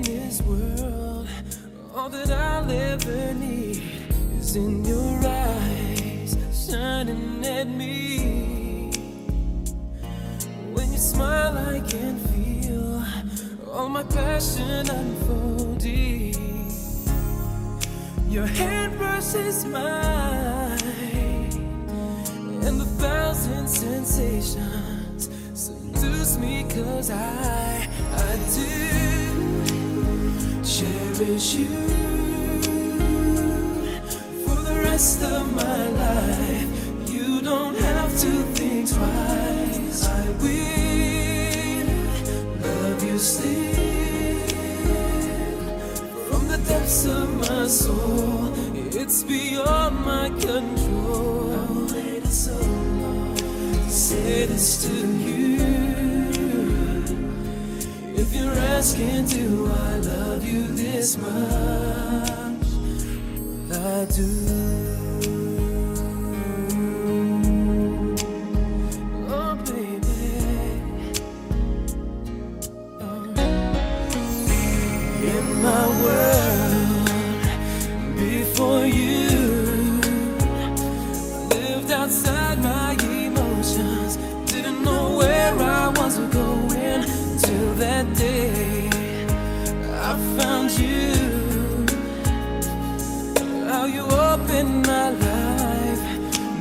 In this world, all that I'll ever need is in your eyes, shining at me. When you smile, I can feel all my passion unfolding. Your hand brushes mine, and the thousand sensations seduce me, cause I, I do cherish you for the rest of my life. You don't have to think twice. I will love you still from the depths of my soul. It's beyond my control. I waited so long to say this to you. Asking, do I love you this much? I do. Oh. Oh. My world, before you, I found you. How you opened my life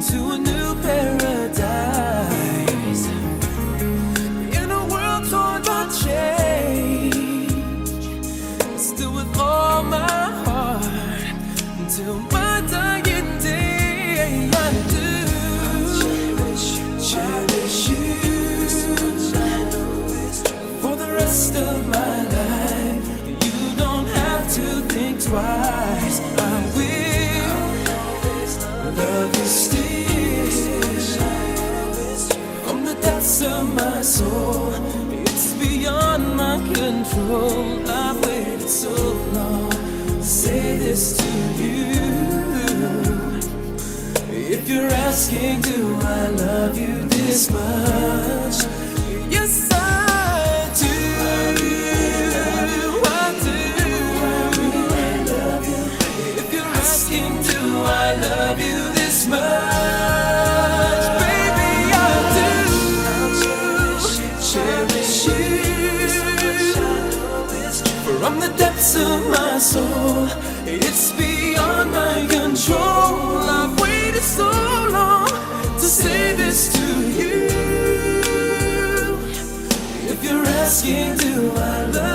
to a new paradise. In a world torn by change, still with all my heart until my dying day. I do cherish you for the rest of my twice. I will love you still from the depths of my soul. It's beyond my control. I've waited so long say this to you. If you're asking, do I love you this much? From the depths of my soul. It's beyond my control. I've waited so long to say this to you. If you're asking, do I love